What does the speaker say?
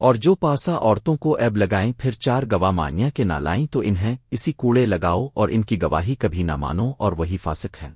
اور جو پاسا عورتوں کو ایب لگائیں، پھر چار گواہ مانیاں کے نہ لائیں تو انہیں اسی کوڑے لگاؤ اور ان کی گواہی کبھی نہ مانو اور وہی فاسق ہیں۔